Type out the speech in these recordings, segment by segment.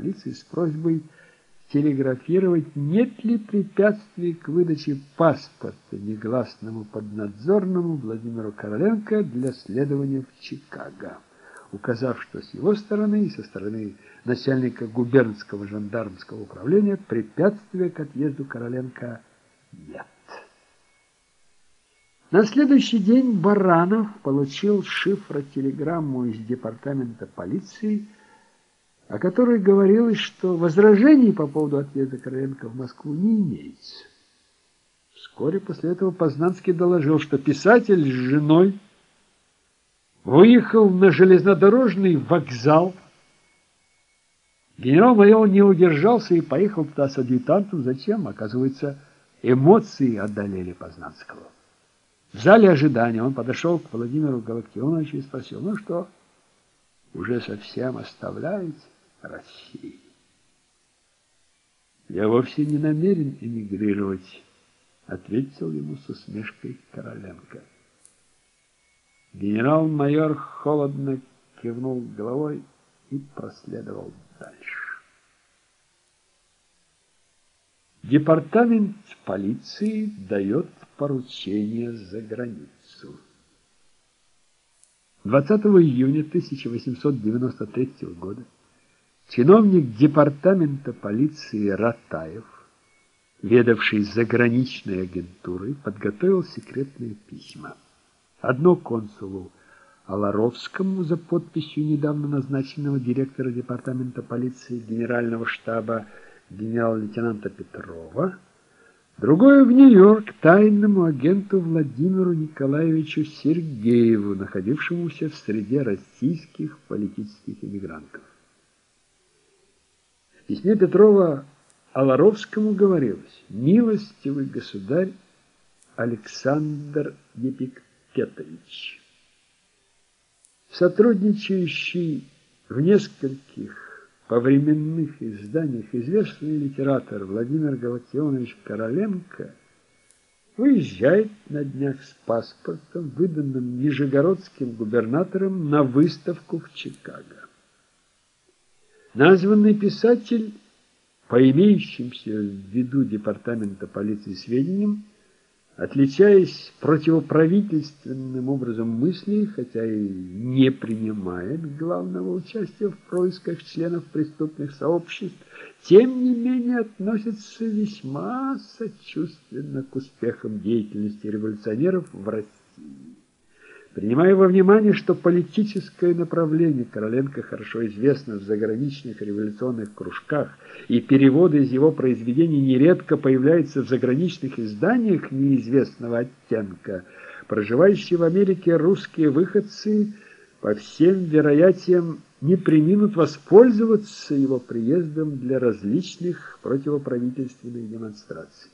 полиции с просьбой телеграфировать, нет ли препятствий к выдаче паспорта негласному поднадзорному Владимиру Короленко для следования в Чикаго, указав, что с его стороны и со стороны начальника губернского жандармского управления препятствия к отъезду Короленко нет. На следующий день Баранов получил шифротелеграмму из департамента полиции, о которой говорилось, что возражений по поводу отъезда Короленко в Москву не имеется. Вскоре после этого Познанский доложил, что писатель с женой выехал на железнодорожный вокзал. Генерал-майор не удержался и поехал туда с адъютантом. Зачем? Оказывается, эмоции одолели Познанского. В зале ожидания он подошел к Владимиру Галактионовичу и спросил, ну что, уже совсем оставляете Россию? Я вовсе не намерен эмигрировать, ответил ему с усмешкой Короленко. Генерал-майор холодно кивнул головой и проследовал дальше. Департамент полиции дает поручение за границу. 20 июня 1893 года чиновник департамента полиции Ратаев, ведавший заграничной агентурой, подготовил секретные письма. Одно консулу Аларовскому за подписью недавно назначенного директора департамента полиции генерального штаба генерал-лейтенанта Петрова, другое в Нью-Йорк тайному агенту Владимиру Николаевичу Сергееву, находившемуся в среде российских политических иммигрантов. Письме Петрова Аларовскому говорилось «Милостивый государь Александр Епиктетович, сотрудничающий в нескольких по временных изданиях известный литератор Владимир Галактионович Короленко выезжает на днях с паспортом, выданным нижегородским губернатором на выставку в Чикаго. Названный писатель, по имеющимся в виду департамента полиции сведениям, отличаясь противоправительственным образом мысли, хотя и не принимает главного участия в происках членов преступных сообществ, тем не менее относится весьма сочувственно к успехам деятельности революционеров в России. Принимая во внимание, что политическое направление Короленко хорошо известно в заграничных революционных кружках, и переводы из его произведений нередко появляются в заграничных изданиях неизвестного оттенка, проживающие в Америке русские выходцы по всем вероятиям не приминут воспользоваться его приездом для различных противоправительственных демонстраций.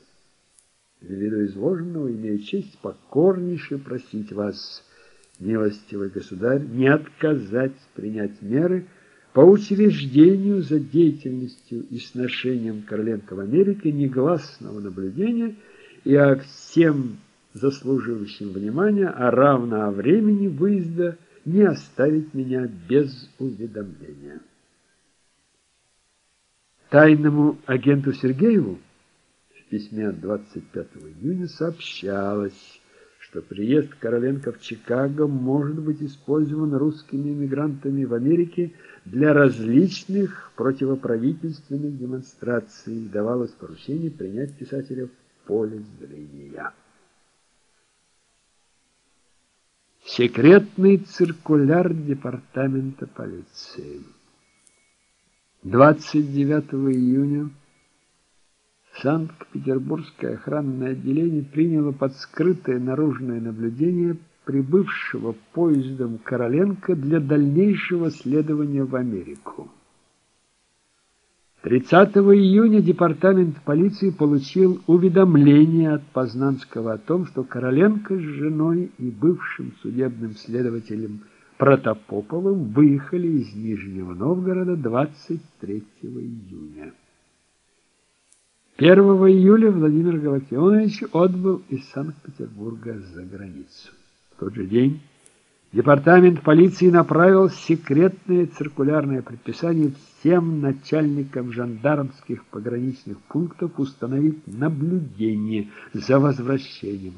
Ввиду изложенного имею честь покорнейше просить вас милостивый государь, не отказать принять меры по учреждению за деятельностью и сношением Короленко в Америке негласного наблюдения и о всем заслуживающим внимания, а равно о времени выезда не оставить меня без уведомления. Тайному агенту Сергееву в письме от 25 июня сообщалось, что приезд Короленко в Чикаго может быть использован русскими эмигрантами в Америке для различных противоправительственных демонстраций. Давалось поручение принять писателя в поле зрения. Секретный циркуляр департамента полиции. 29 июня Санкт-Петербургское охранное отделение приняло под скрытое наружное наблюдение прибывшего поездом Короленко для дальнейшего следования в Америку. 30 июня департамент полиции получил уведомление от Познанского о том, что Короленко с женой и бывшим судебным следователем Протопоповым выехали из Нижнего Новгорода 23 июня. 1 июля Владимир Галактионович отбыл из Санкт-Петербурга за границу. В тот же день Департамент полиции направил секретное циркулярное предписание всем начальникам жандармских пограничных пунктов установить наблюдение за возвращением